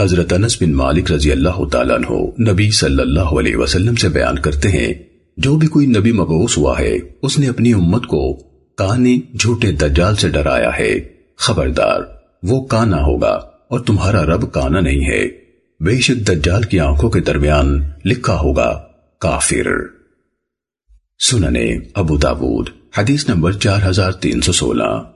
حضرت انس بن مالک رضی اللہ تعالیٰ عنہ نبی صلی اللہ علیہ وسلم سے بیان کرتے ہیں، جو بھی کوئی نبی مبعوث ہوا ہے، اس نے اپنی امت کو کانی جھوٹے دجال سے ڈرایا ہے۔ خبردار، وہ کانا ہوگا اور تمہارا رب کانا نہیں ہے۔ بے شک دجال کی آنکھوں کے درمیان لکھا ہوگا، کافر۔ سننے ابو داود، حدیث نمبر چار ہزار تین سو سولہ۔